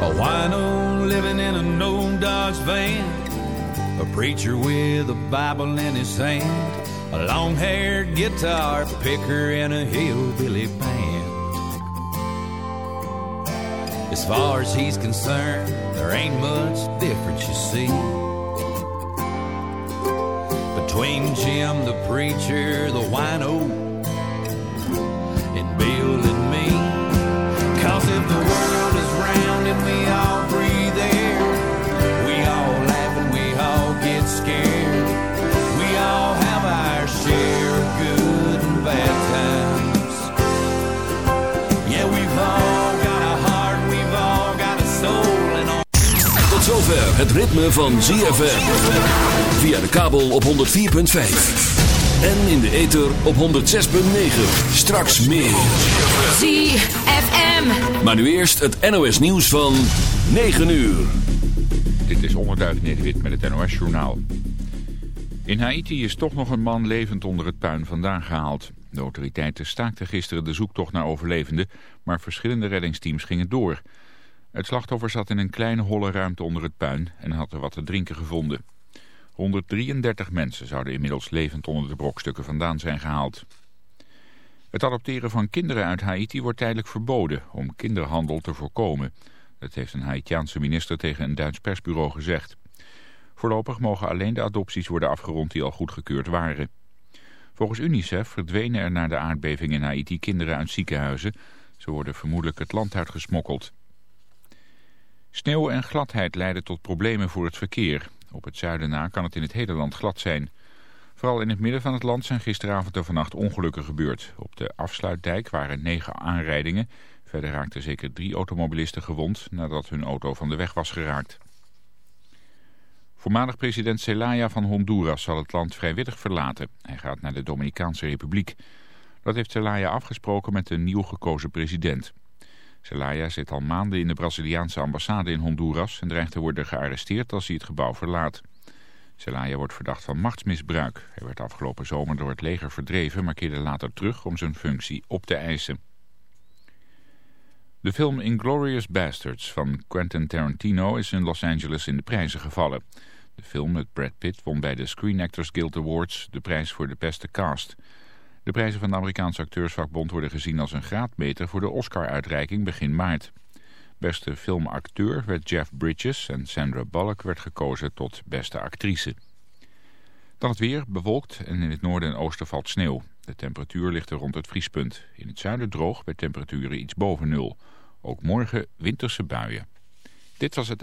A wino living in a no Dodge van. A preacher with a Bible in his hand. A long haired guitar picker in a hillbilly band. As far as he's concerned, there ain't much difference, you see. Between Jim the preacher, the wino, het ritme van ZFM. Via de kabel op 104.5. En in de ether op 106.9. Straks meer. ZFM. Maar nu eerst het NOS nieuws van 9 uur. Dit is Onderduif Nederwit met het NOS Journaal. In Haiti is toch nog een man levend onder het puin vandaan gehaald. De autoriteiten staakten gisteren de zoektocht naar overlevenden, maar verschillende reddingsteams gingen door. Het slachtoffer zat in een kleine holle ruimte onder het puin en had er wat te drinken gevonden. 133 mensen zouden inmiddels levend onder de brokstukken vandaan zijn gehaald. Het adopteren van kinderen uit Haiti wordt tijdelijk verboden om kinderhandel te voorkomen. Dat heeft een Haitiaanse minister tegen een Duits persbureau gezegd. Voorlopig mogen alleen de adopties worden afgerond die al goedgekeurd waren. Volgens UNICEF verdwenen er na de aardbeving in Haiti kinderen uit ziekenhuizen. Ze worden vermoedelijk het land uitgesmokkeld. Sneeuw en gladheid leiden tot problemen voor het verkeer. Op het zuiden na kan het in het hele land glad zijn. Vooral in het midden van het land zijn gisteravond en vannacht ongelukken gebeurd. Op de afsluitdijk waren negen aanrijdingen. Verder raakten zeker drie automobilisten gewond nadat hun auto van de weg was geraakt. Voormalig president Zelaya van Honduras zal het land vrijwillig verlaten. Hij gaat naar de Dominicaanse Republiek. Dat heeft Zelaya afgesproken met de nieuw gekozen president. Zelaya zit al maanden in de Braziliaanse ambassade in Honduras... en dreigt te worden gearresteerd als hij het gebouw verlaat. Zelaya wordt verdacht van machtsmisbruik. Hij werd afgelopen zomer door het leger verdreven... maar keerde later terug om zijn functie op te eisen. De film Inglourious Basterds van Quentin Tarantino is in Los Angeles in de prijzen gevallen. De film met Brad Pitt won bij de Screen Actors Guild Awards de prijs voor de beste cast. De prijzen van de Amerikaanse acteursvakbond worden gezien als een graadmeter voor de Oscar-uitreiking begin maart. Beste filmacteur werd Jeff Bridges en Sandra Bullock werd gekozen tot beste actrice. Dan het weer, bewolkt en in het noorden en oosten valt sneeuw. De temperatuur ligt er rond het vriespunt. In het zuiden droog bij temperaturen iets boven nul. Ook morgen winterse buien. Dit was het...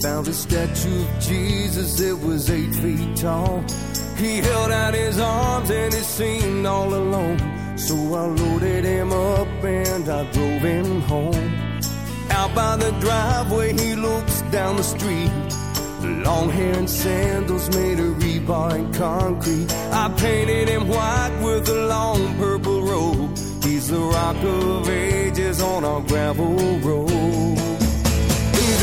Found a statue of Jesus, it was eight feet tall. He held out his arms and it seemed all alone. So I loaded him up and I drove him home. Out by the driveway, he looks down the street. Long hair and sandals made of rebar and concrete. I painted him white with a long purple robe. He's the rock of ages on our gravel road. He's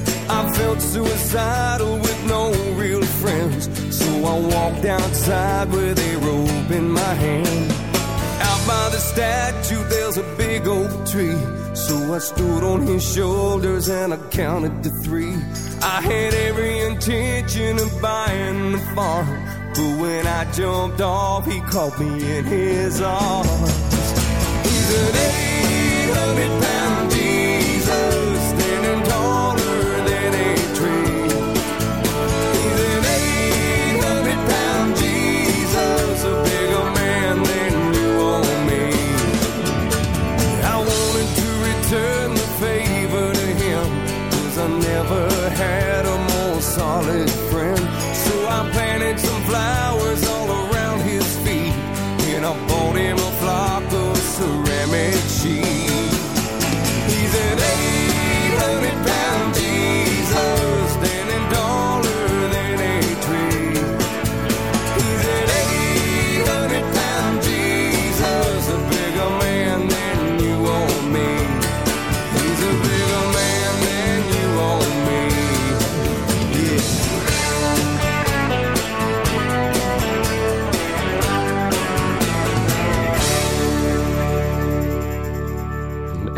I felt suicidal with no real friends. So I walked outside with a rope in my hand. Out by the statue, there's a big oak tree. So I stood on his shoulders and I counted to three. I had every intention of buying the farm. But when I jumped off, he caught me in his arms. He's an 800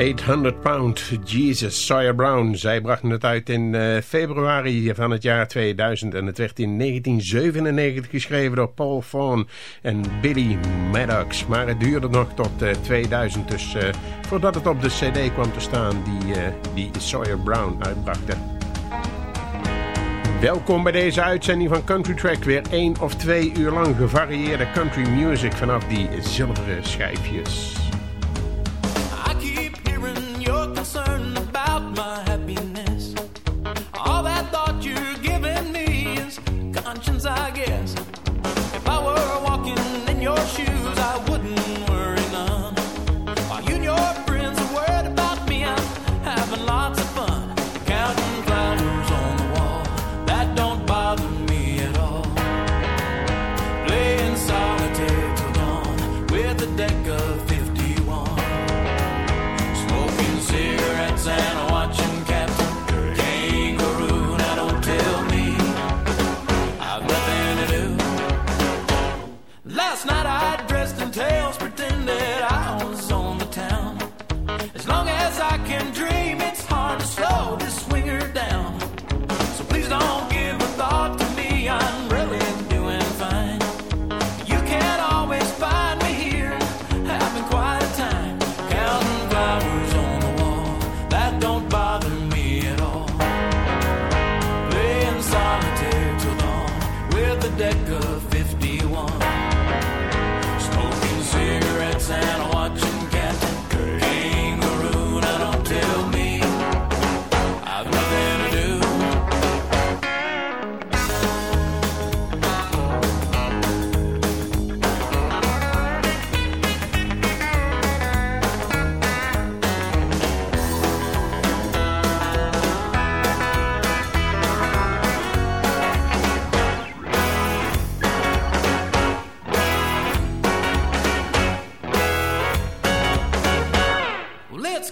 800 Pound Jesus, Sawyer Brown. Zij brachten het uit in eh, februari van het jaar 2000 en het werd in 1997 geschreven door Paul Vaughan en Billy Maddox. Maar het duurde nog tot eh, 2000, dus eh, voordat het op de cd kwam te staan die, die Sawyer Brown uitbrachte. Welkom bij deze uitzending van Country Track. Weer één of twee uur lang gevarieerde country music vanaf die zilveren schijfjes.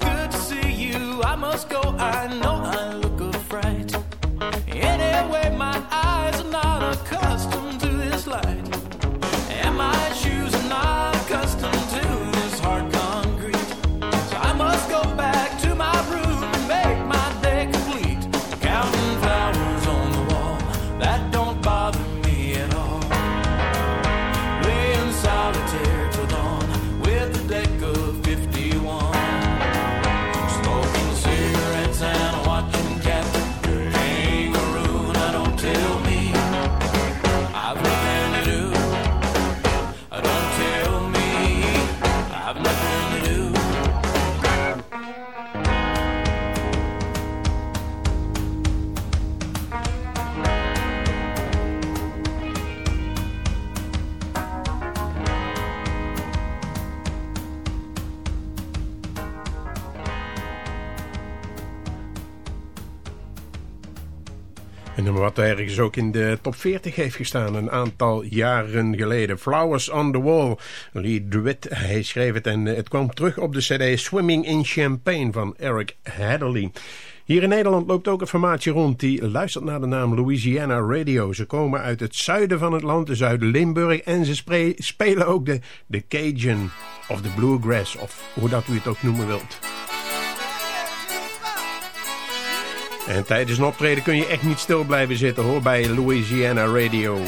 good to see you. I must go, I know I look a fright. Anyway, my eyes are not a color. Wat ergens ook in de top 40 heeft gestaan een aantal jaren geleden. Flowers on the Wall, Lee DeWitt, hij schreef het en het kwam terug op de cd Swimming in Champagne van Eric Hadley. Hier in Nederland loopt ook een formatie rond die luistert naar de naam Louisiana Radio. Ze komen uit het zuiden van het land, de Zuid-Limburg. En ze spelen ook de, de Cajun of de Bluegrass, of hoe dat u het ook noemen wilt. En tijdens een optreden kun je echt niet stil blijven zitten hoor bij Louisiana Radio.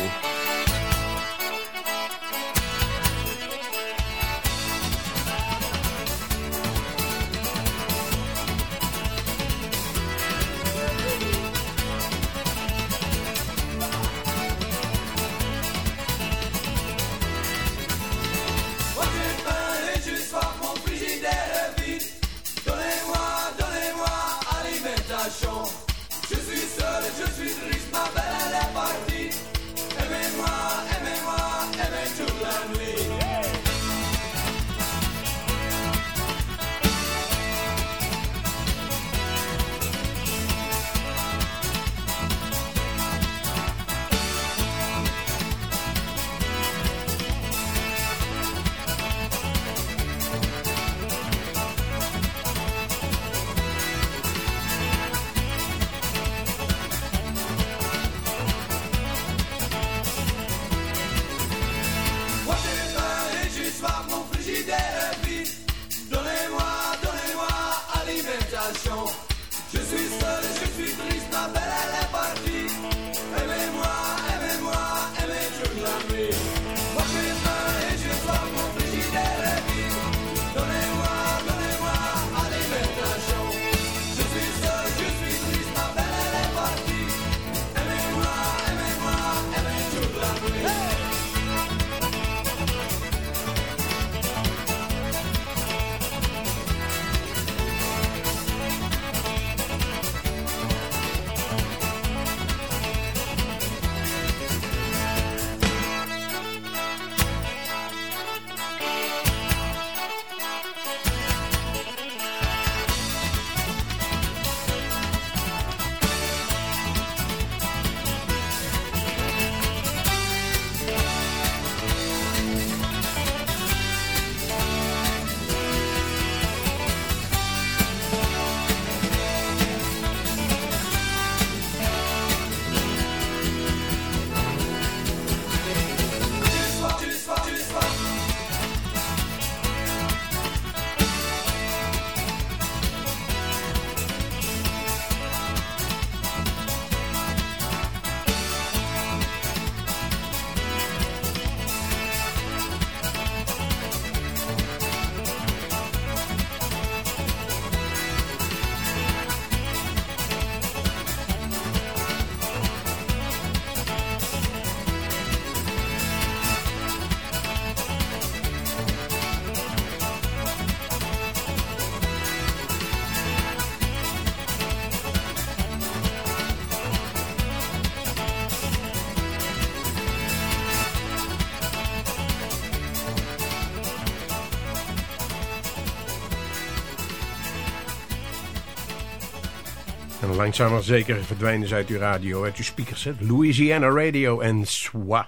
Langzaam maar zeker verdwijnen ze uit uw radio, uit uw speakers. Louisiana Radio en SWA.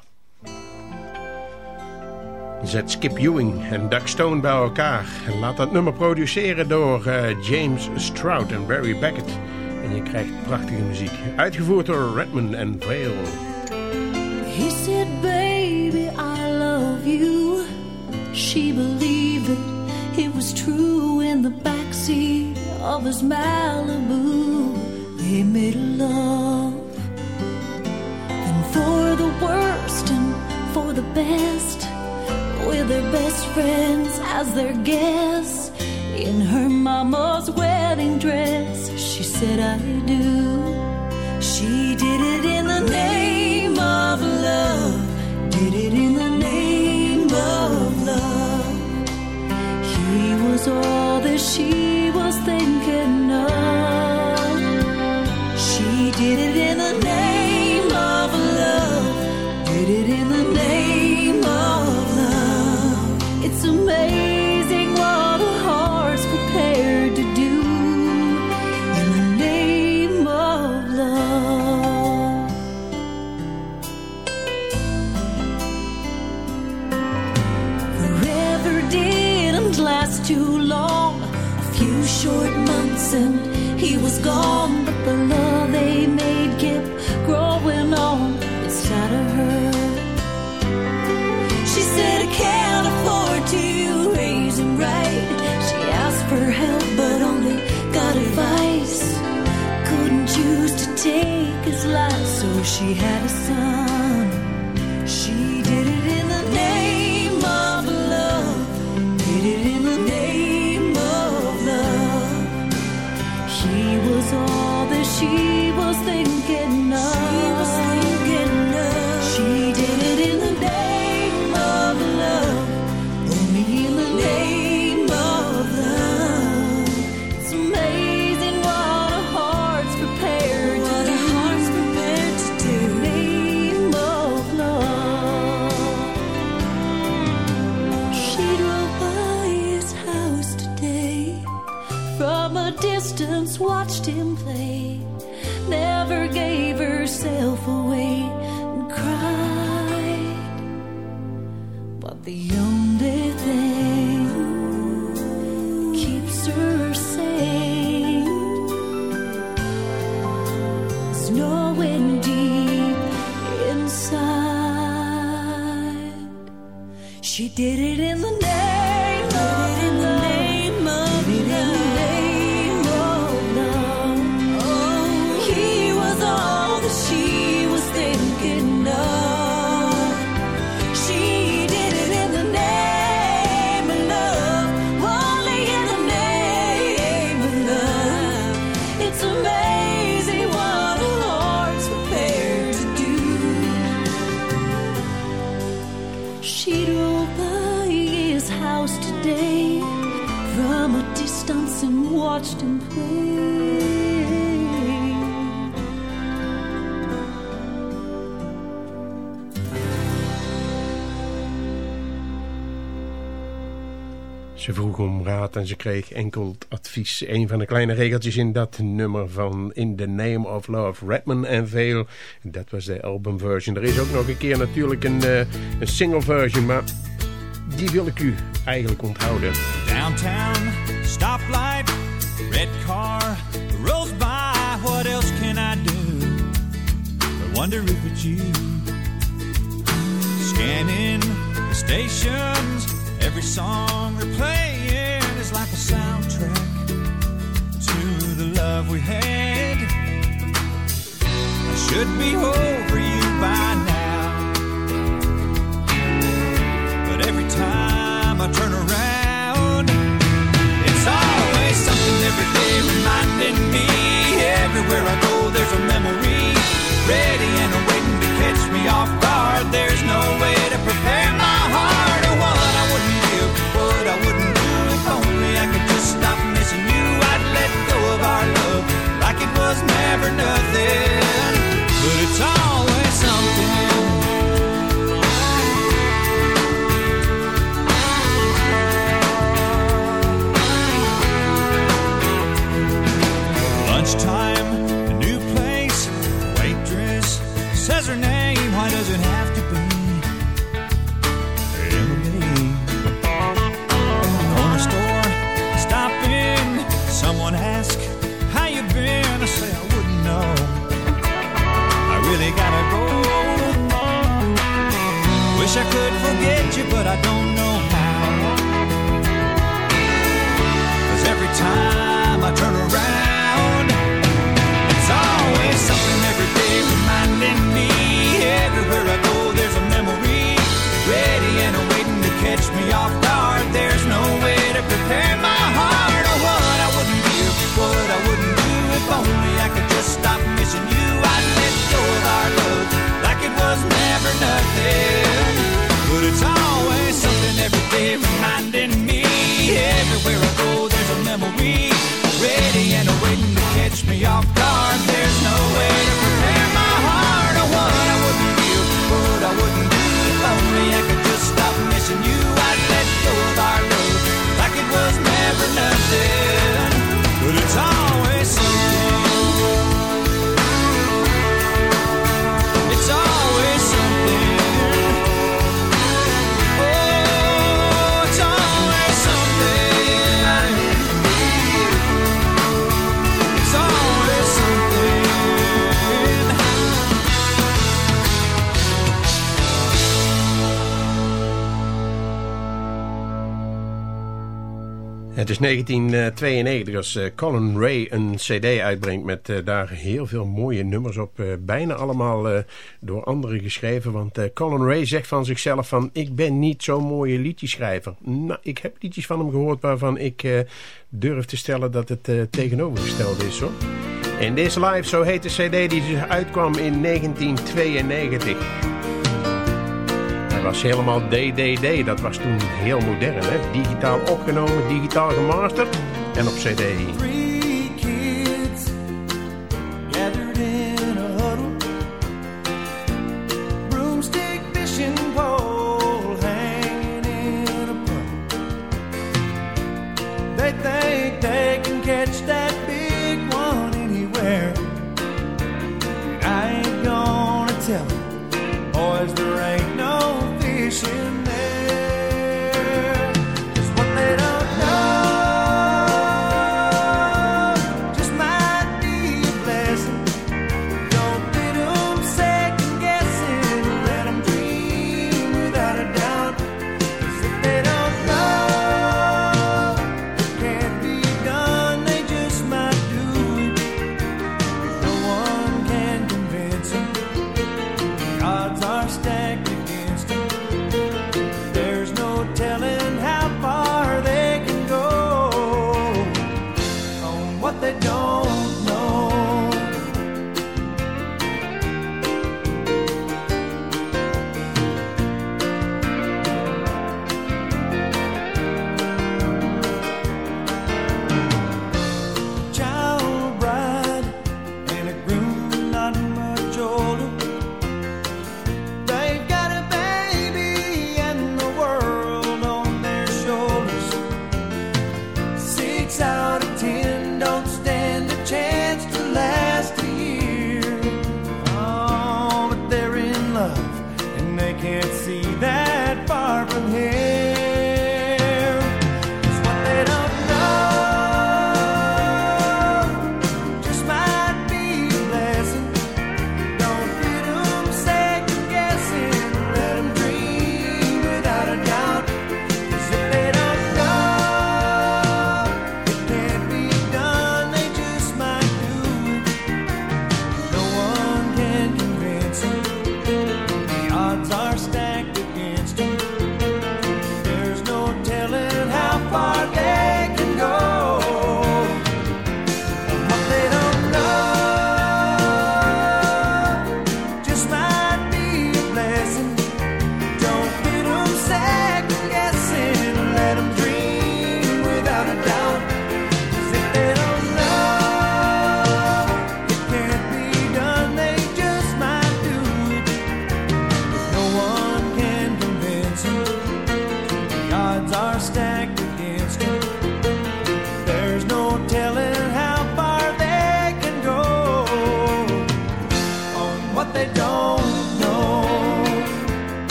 Zet Skip Ewing en Doug Stone bij elkaar. En laat dat nummer produceren door uh, James Stroud en Barry Beckett. En je krijgt prachtige muziek. Uitgevoerd door Redmond en Vale. He said, baby, I love you. She believed it. It was true in the backseat of his Malibu. Made love. And for the worst and for the best, with their best friends as their guests. knowing deep inside she did it in the night. Ze vroeg om raad en ze kreeg enkel advies. Een van de kleine regeltjes in dat nummer van In the Name of Love, Redman en Vale. Dat was de albumversion. Er is ook nog een keer natuurlijk een, uh, een single maar die wil ik u eigenlijk onthouden. Downtown, stoplight, red car, rolls by, what else can I do? I wonder if it's you. Scanning the stations. Every song they're playing is like a soundtrack to the love we had. I should be over you by now. But every time I turn around, it's always something every day reminding me. Everywhere I go, there's a memory ready and waiting to catch me off guard Het is 1992 als eh, Colin Ray een cd uitbrengt met eh, daar heel veel mooie nummers op. Eh, bijna allemaal door anderen geschreven. Want Colin Ray zegt van zichzelf van ik ben niet zo'n mooie liedjeschrijver. Nou, ik heb liedjes van hem gehoord waarvan ik durf te stellen dat het tegenovergestelde is hoor. In This Life, zo heet de cd die uitkwam in 1992 was helemaal DDD. Dat was toen heel modern. Hè? Digitaal opgenomen, digitaal gemasterd en op cd. Fishing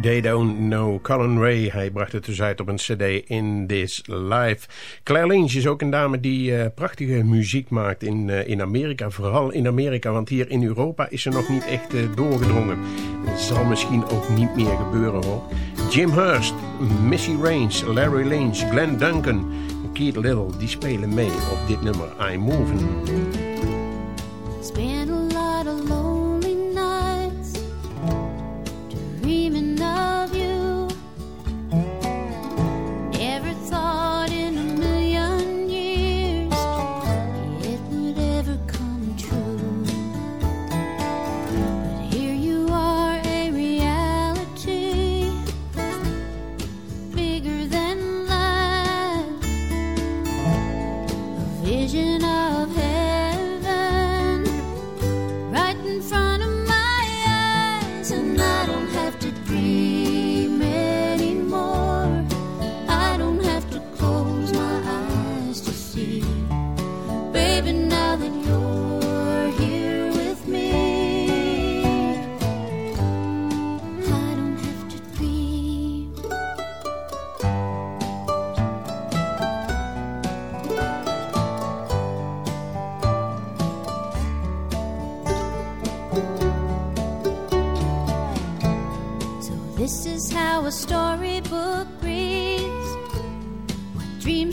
They Don't Know. Colin Ray, hij bracht het dus uit op een cd In This Life. Claire Lynch is ook een dame die eh, prachtige muziek maakt in, eh, in Amerika. Vooral in Amerika, want hier in Europa is ze nog niet echt eh, doorgedrongen. Het zal misschien ook niet meer gebeuren hoor. Jim Hurst, Missy Raines, Larry Lynch, Glenn Duncan, Keith Little, die spelen mee op dit nummer I'm Moving.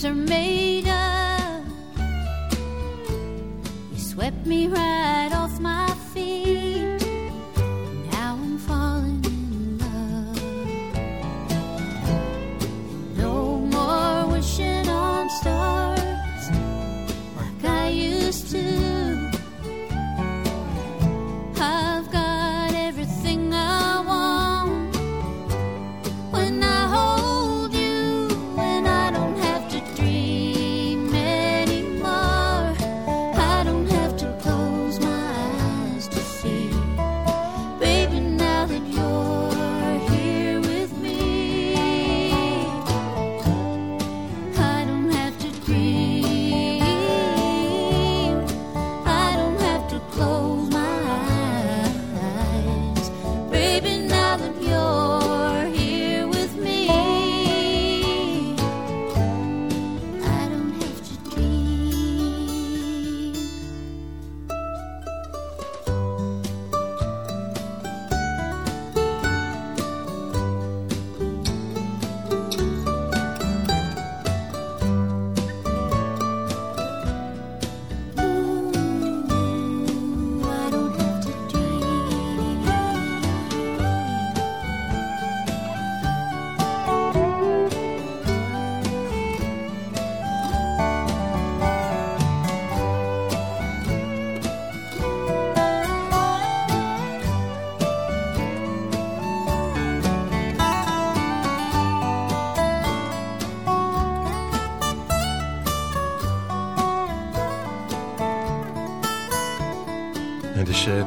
Are made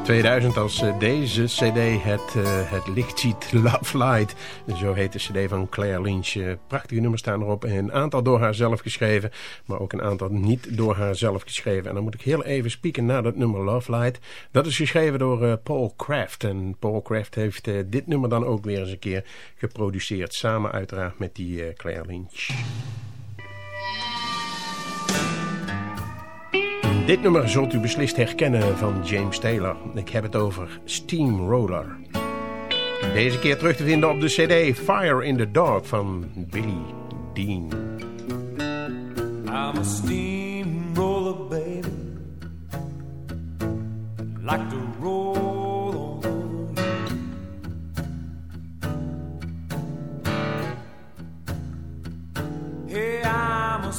2000 als eh, deze cd het, eh, het licht ziet, Love Light. Zo heet de cd van Claire Lynch. Eh, prachtige nummers staan erop. Een aantal door haar zelf geschreven, maar ook een aantal niet door haar zelf geschreven. En dan moet ik heel even spieken naar dat nummer Love Light. Dat is geschreven door Paul Craft. En Paul Craft heeft dit nummer dan ook weer eens een keer geproduceerd. Samen uiteraard met die Claire Lynch. Dit nummer zult u beslist herkennen van James Taylor. Ik heb het over Steamroller. Deze keer terug te vinden op de cd Fire in the Dog van Billy Dean. A steamroller, baby. Like to roll on a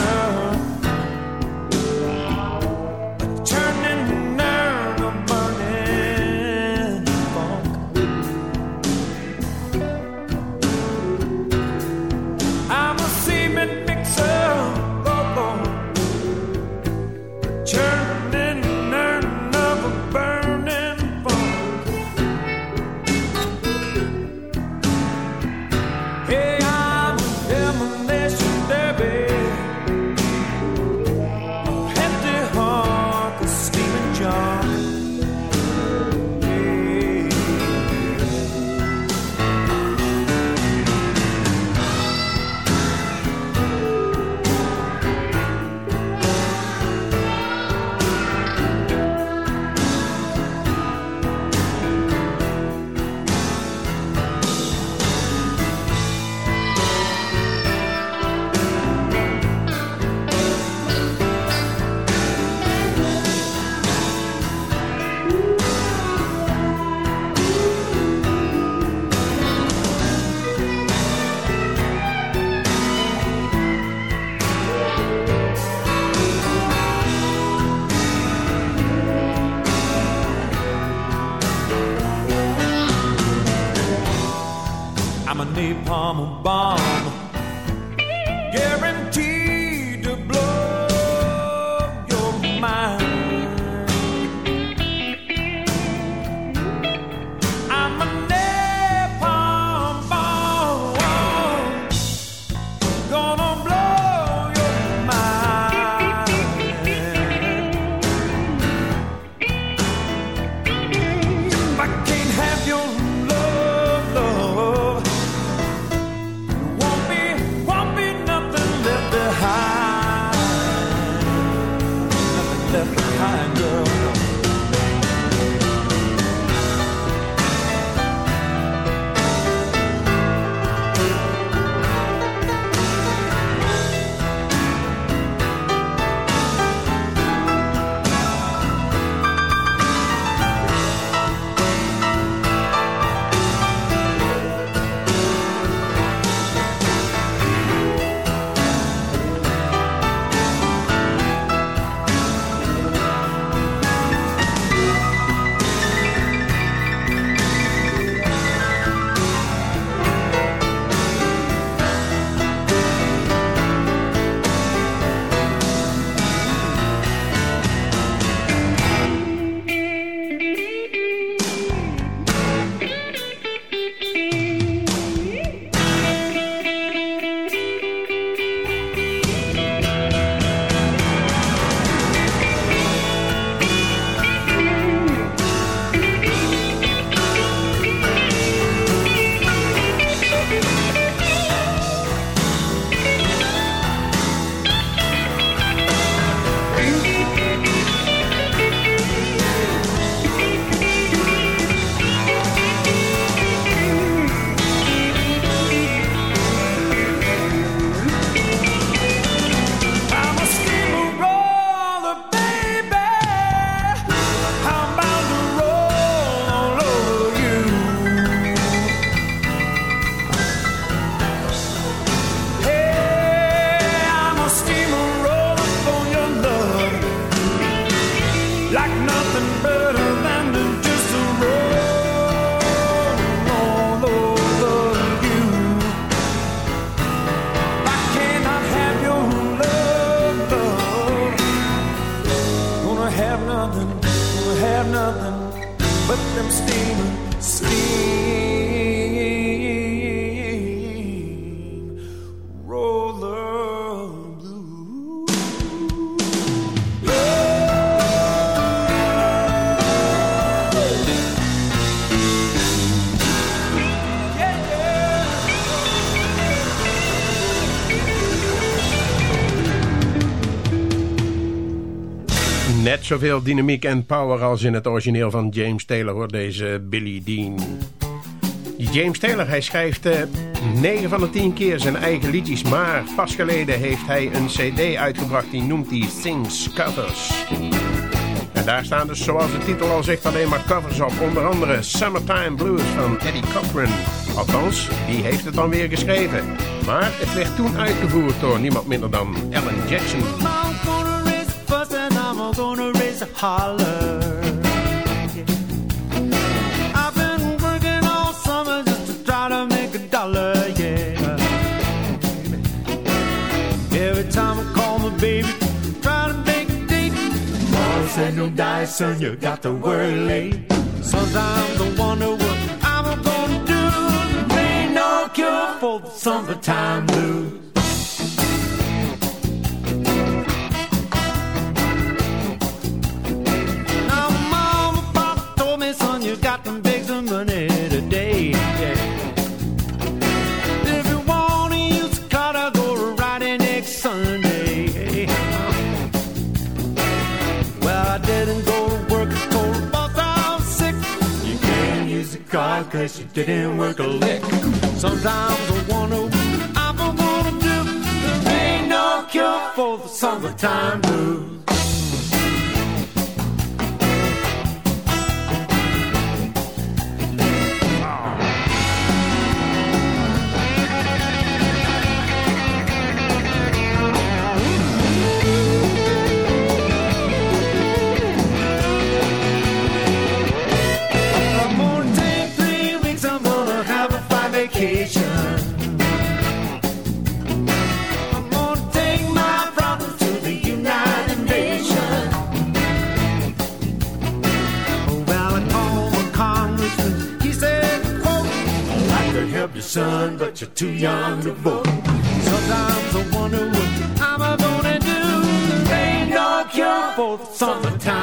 cement Net zoveel dynamiek en power als in het origineel van James Taylor, hoor, deze Billy Dean. Die James Taylor, hij schrijft uh, 9 van de 10 keer zijn eigen liedjes, maar pas geleden heeft hij een cd uitgebracht die noemt hij Things Covers. En daar staan dus, zoals de titel al zegt, alleen maar covers op. Onder andere Summertime Blues van Eddie Cochran. Althans, die heeft het dan weer geschreven. Maar het werd toen uitgevoerd door niemand minder dan Alan Jackson. Gonna raise a holler. I've been working all summer just to try to make a dollar, yeah. Every time I call my baby, try to make a date. Mom said, no die, son, you got to work late. Sometimes I wonder what I'm gonna do. There ain't no cure for the summertime blues. Got some money today. If you want to use a car, I'll go riding next Sunday. Well, I didn't go to work, I told the boss I was sick. You can't use a car cause you didn't work a lick. Sometimes I wonder what I'm gonna do. There ain't no cure for the summertime blues. Too young to vote. Sometimes I wonder what I'm gonna do. Ain't no cure for the summertime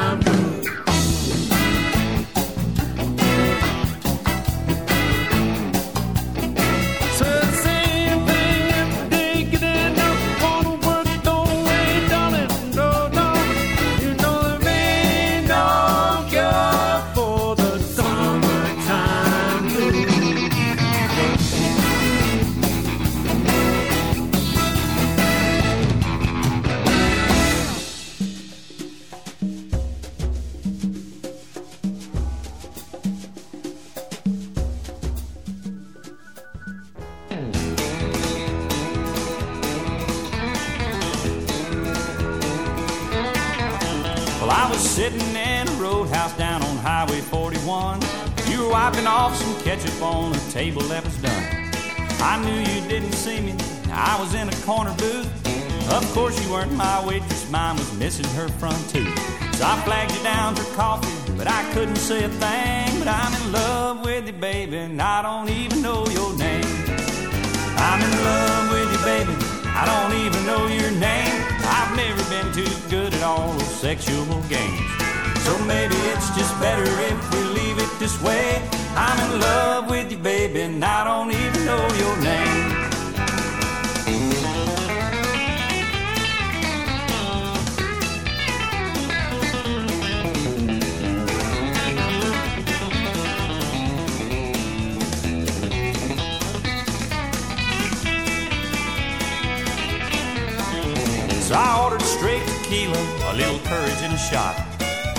tequila, a little courage and a shot.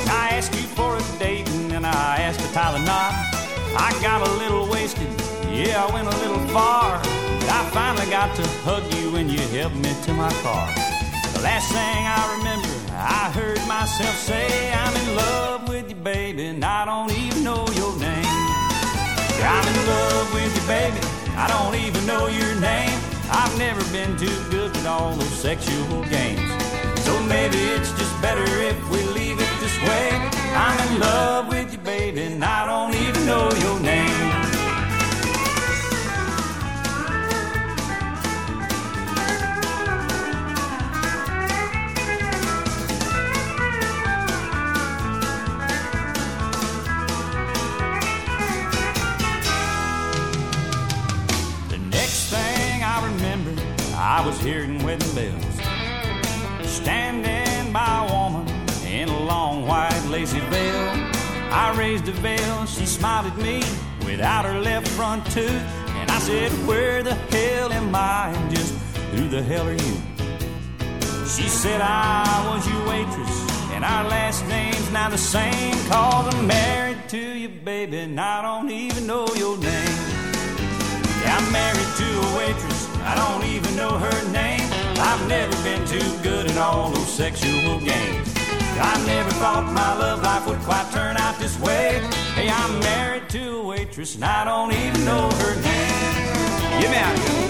I asked you for a date and then I asked to tie the knot. I got a little wasted, yeah, I went a little far. I finally got to hug you and you helped me to my car. The last thing I remember, I heard myself say, I'm in love with you, baby, and I don't even know your name. I'm in love with you, baby, I don't even know your name. I've never been too good with all those sexual games. So maybe it's just better if we leave it this way. I'm in love with you, baby, and I don't even know your name. I was hearing wedding bells. Standing by a woman in a long white lacy veil. I raised a veil, she smiled at me without her left front tooth. And I said, Where the hell am I? And just who the hell are you? She said, I was your waitress, and our last name's now the same. Cause I'm married to you, baby, and I don't even know your name. Yeah, I'm married to a waitress, I don't even know her name. I've never been too good at all those sexual games. I never thought my love life would quite turn out this way. Hey, I'm married to a waitress, and I don't even know her name. Give me out.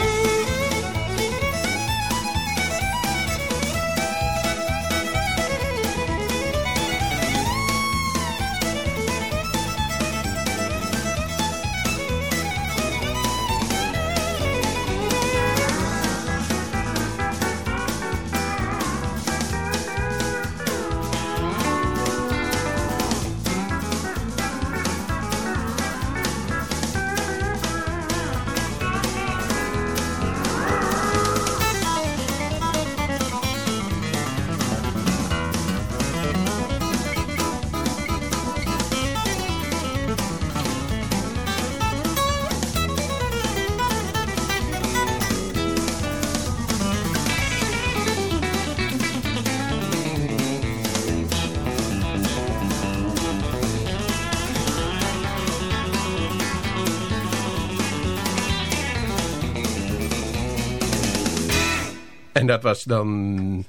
En dat was dan...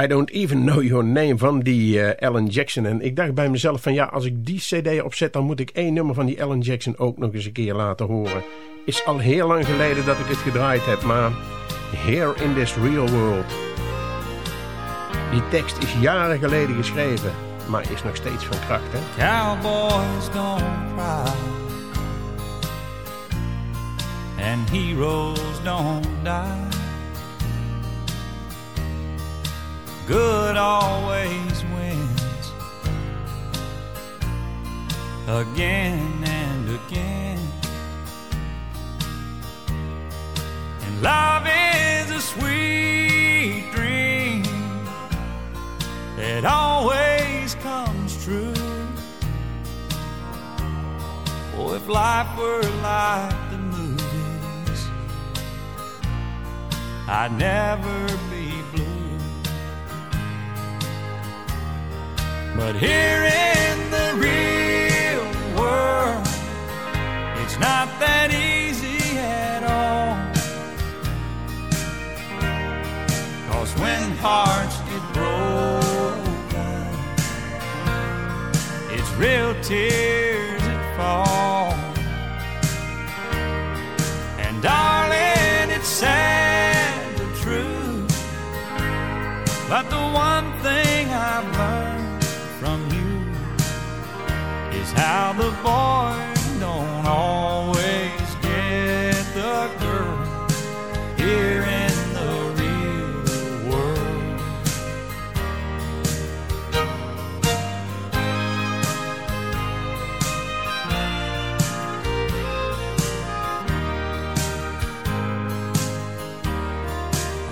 I Don't Even Know Your Name van die uh, Alan Jackson. En ik dacht bij mezelf van ja, als ik die cd opzet... dan moet ik één nummer van die Alan Jackson ook nog eens een keer laten horen. Is al heel lang geleden dat ik het gedraaid heb, maar... Here in this real world. Die tekst is jaren geleden geschreven, maar is nog steeds van kracht, hè? Cowboys don't cry And heroes don't die good always wins again and again. And love is a sweet dream that always comes true. Oh, if life were like the movies, I'd never be But here in the real world, it's not that easy at all. Cause when hearts get broken, it's real tears that fall. And darling, it's sad but the one thing I've learned how the boy don't always get the girl here in the real world.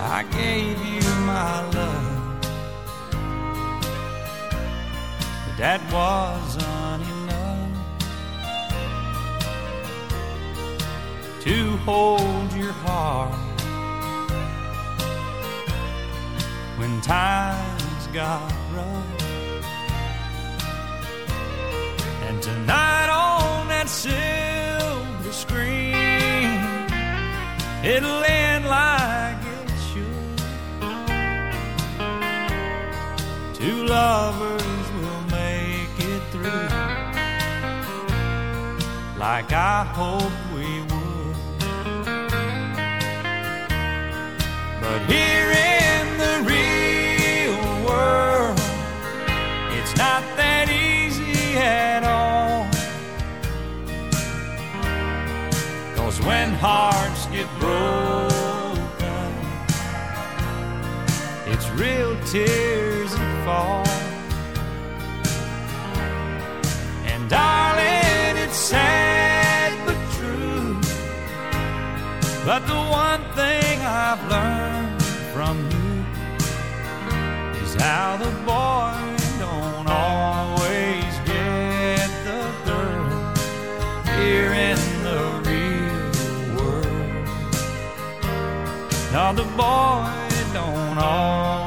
I gave you my love, but that was hold your heart when times got rough. And tonight on that silver screen, it'll end like it should. Two lovers will make it through, like I hope But here in the real world, it's not that easy at all. Cause when hearts get broken, it's real tears that fall. And darling, it's sad but true. But the one thing how the boy don't always get the girl here in the real world. Now the boy don't always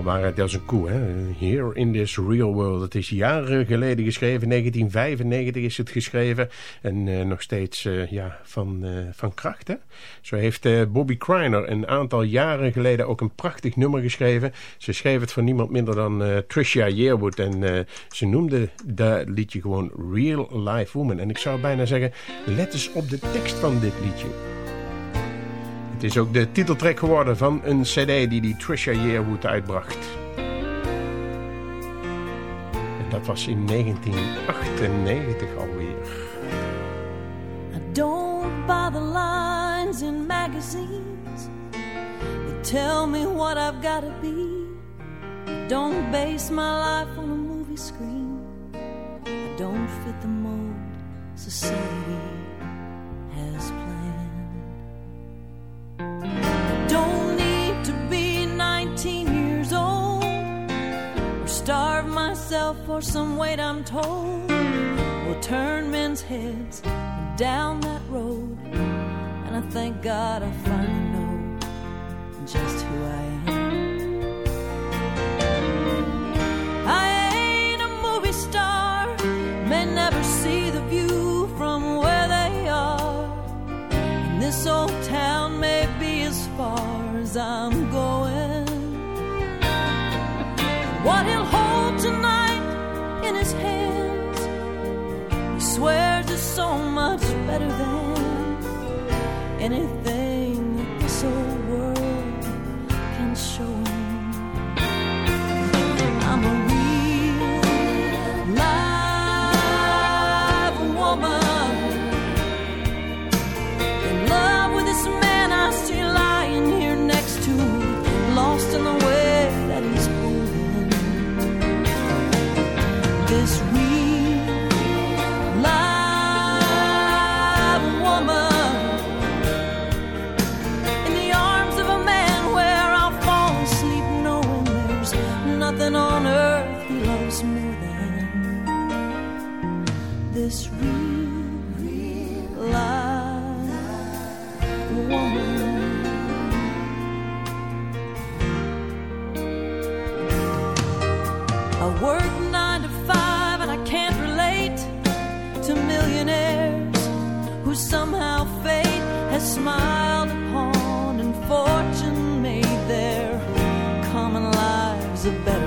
heel waarheid, dat is een koe, hè? Here in this real world. Het is jaren geleden geschreven, 1995 is het geschreven. En eh, nog steeds eh, ja, van, eh, van kracht, hè? Zo heeft eh, Bobby Kreiner een aantal jaren geleden ook een prachtig nummer geschreven. Ze schreef het voor niemand minder dan eh, Tricia Yearwood. En eh, ze noemde dat liedje gewoon Real Life Woman. En ik zou bijna zeggen, let eens op de tekst van dit liedje. Het is ook de titeltrack geworden van een cd die die Trisha Yearwood uitbracht. En dat was in 1998 alweer. I don't buy the lines in magazines that tell me what I've got to be. Don't base my life on a movie screen. I don't fit the mold society for some weight I'm told will turn men's heads down that road. And I thank God I finally know just who I am. I ain't a movie star, may never see the view from where they are. And this old town may be as far as I'm anything millionaires who somehow fate has smiled upon and fortune made their common lives a better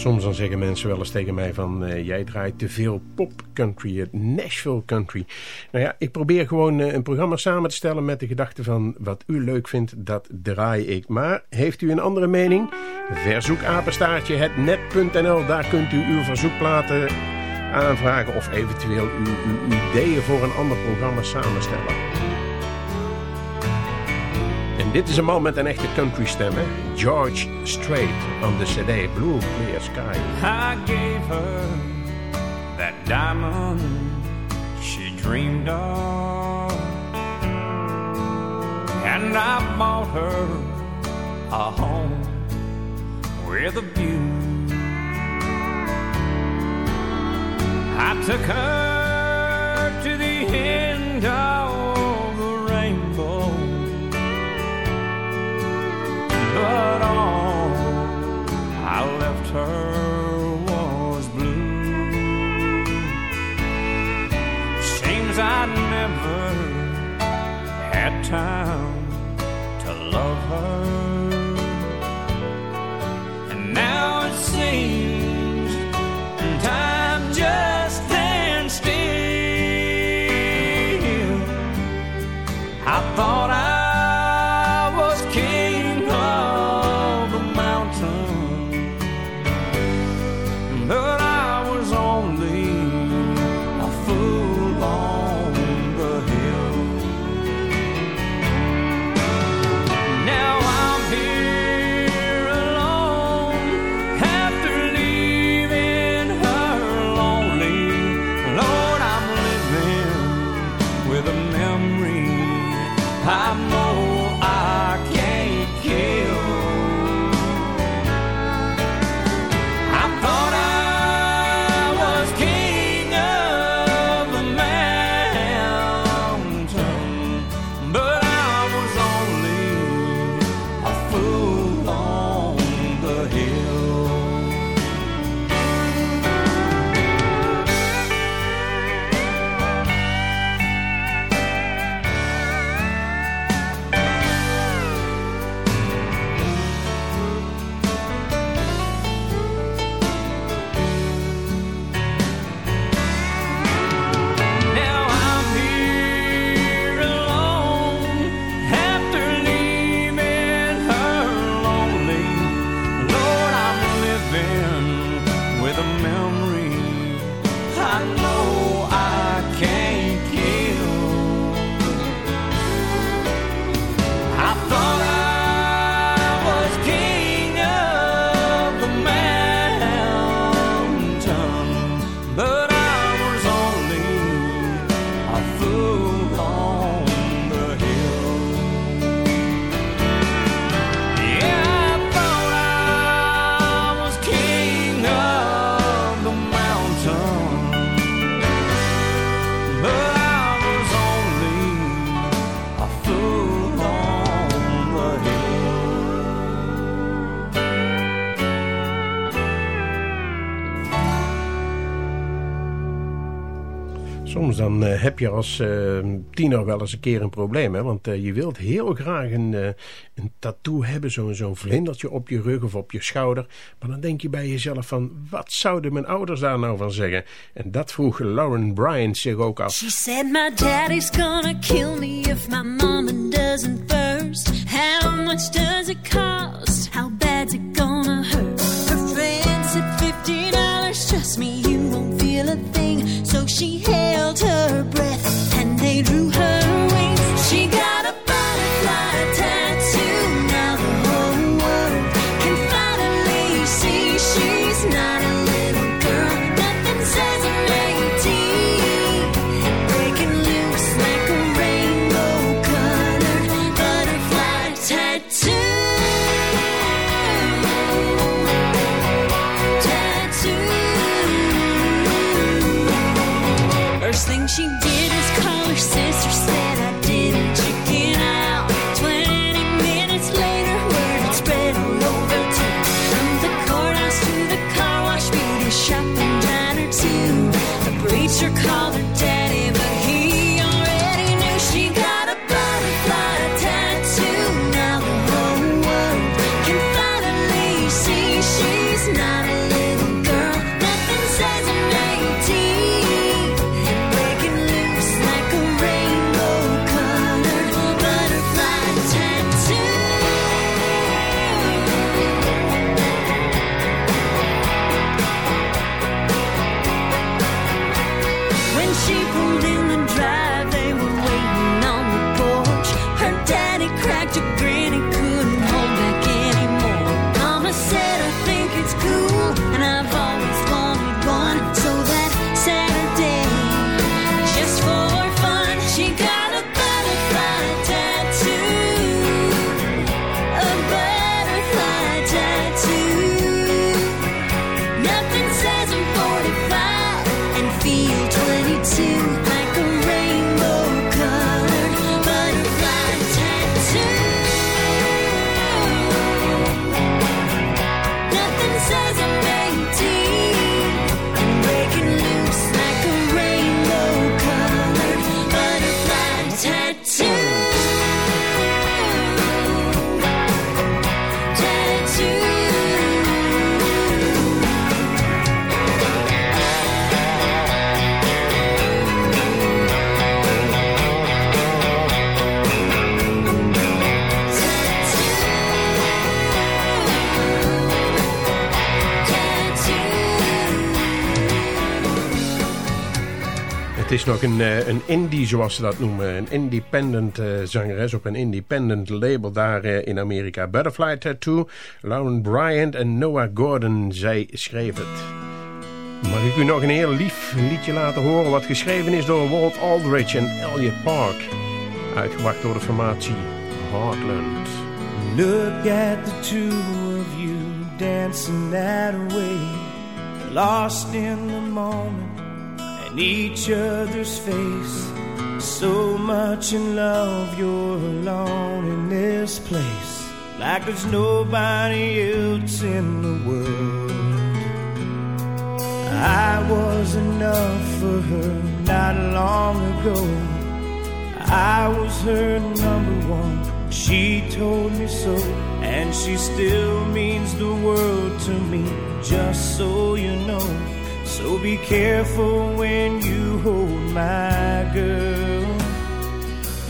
Soms dan zeggen mensen wel eens tegen mij van... eh, jij draait te veel pop country, het Nashville country. Nou ja, ik probeer gewoon eh, een programma samen te stellen... met de gedachte van wat u leuk vindt, dat draai ik. Maar heeft u een andere mening? Verzoek apenstaartje hetnet.nl. Daar kunt u uw verzoekplaten aanvragen... of eventueel uw, uw ideeën voor een ander programma samenstellen. En dit is een man met een echte country stem, hè? George Strait on the CD Blue Clear Sky. I gave her that diamond she dreamed of. And I bought her a home with a view. I took her to the end of hill. Heb je als eh, tiener wel eens een keer een probleem. Hè? Want eh, je wilt heel graag een, eh, een tattoo hebben. Zo'n zo'n vlindertje op je rug of op je schouder. Maar dan denk je bij jezelf van... Wat zouden mijn ouders daar nou van zeggen? En dat vroeg Lauren Bryant zich ook af. She said my daddy's gonna kill me if my mama doesn't first. How much does it cost? How bad's it gonna hurt? Her friend fifty dollars. Trust me, you won't a thing. So she held her breath nog een, uh, een indie, zoals ze dat noemen. Een independent uh, zangeres op een independent label daar uh, in Amerika. Butterfly Tattoo, Lauren Bryant en Noah Gordon, zij schreef het. Mag ik u nog een heel lief liedje laten horen... wat geschreven is door Walt Aldridge en Elliot Park. Uitgebracht door de formatie Heartland. Look at the two of you dancing that way Lost in the moment and each other's face So much in love you're alone in this place Like there's nobody else in the world I was enough for her not long ago. I was her number one. She told me so, and she still means the world to me, just so you know. So be careful when you hold my girl.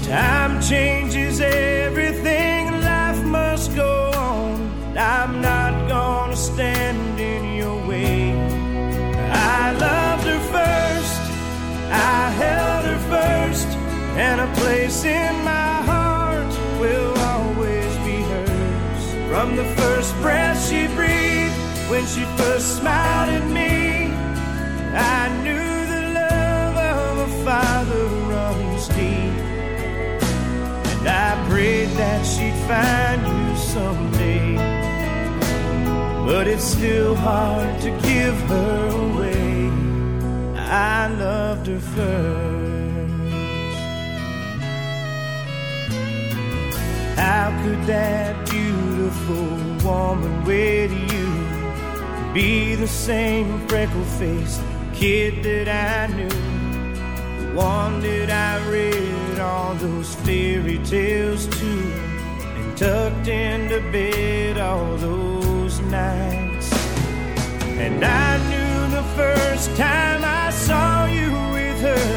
Time changes everything, life must go on. I'm not gonna stand in your way. I loved her first, I held her first, and a place in my heart will always be hers. From the first breath she breathed, when she first smiled at me, I knew the love of a father runs deep. And I prayed that she'd find you someday. But it's still hard to give her away. I loved her first. How could that beautiful woman with you be the same freckle faced kid that I knew? The one that I read all those fairy tales to and tucked into bed all those nights. And I knew the first time I saw you with her,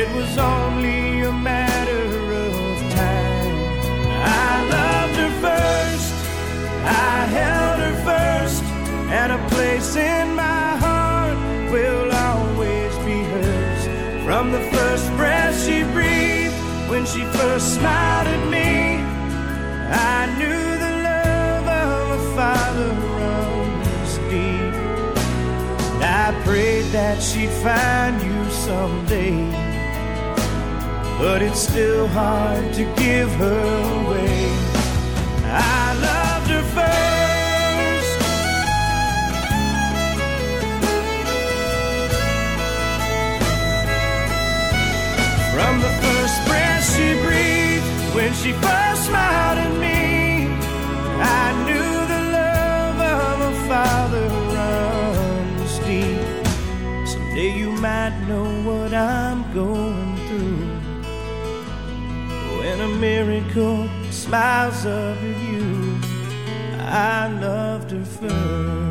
it was only a matter of time. I loved her first, I held her first, and a place in my heart will always be hers. From the first breath she breathed, when she first smiled at me, I knew the love of a father runs deep. I prayed that she'd find you someday. But it's still hard to give her away. I loved her first. From the first breath she breathed, when she first smiled at me, I knew the love of a father runs deep. Someday you might know what I'm going through. When a miracle smiles at you, I loved her first.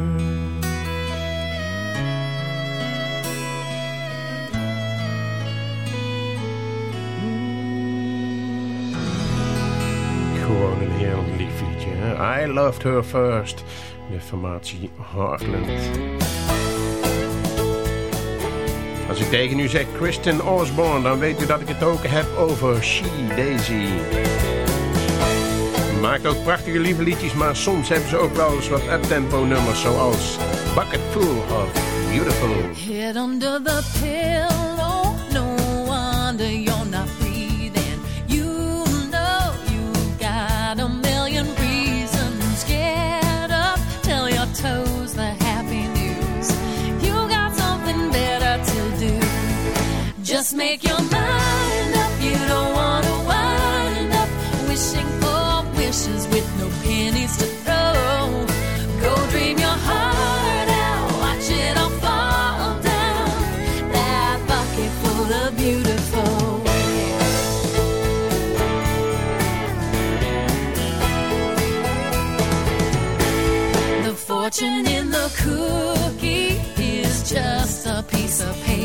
I Loved Her First. De formatie Heartland. Als ik tegen u zeg Kristen Osborne, dan weet u dat ik het ook heb over She Daisy. Maakt ook prachtige lieve liedjes, maar soms hebben ze ook wel eens wat uptempo nummers zoals Bucket Full of Beautiful. Under the fortune in the cookie is just a piece of paper.